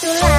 Itulah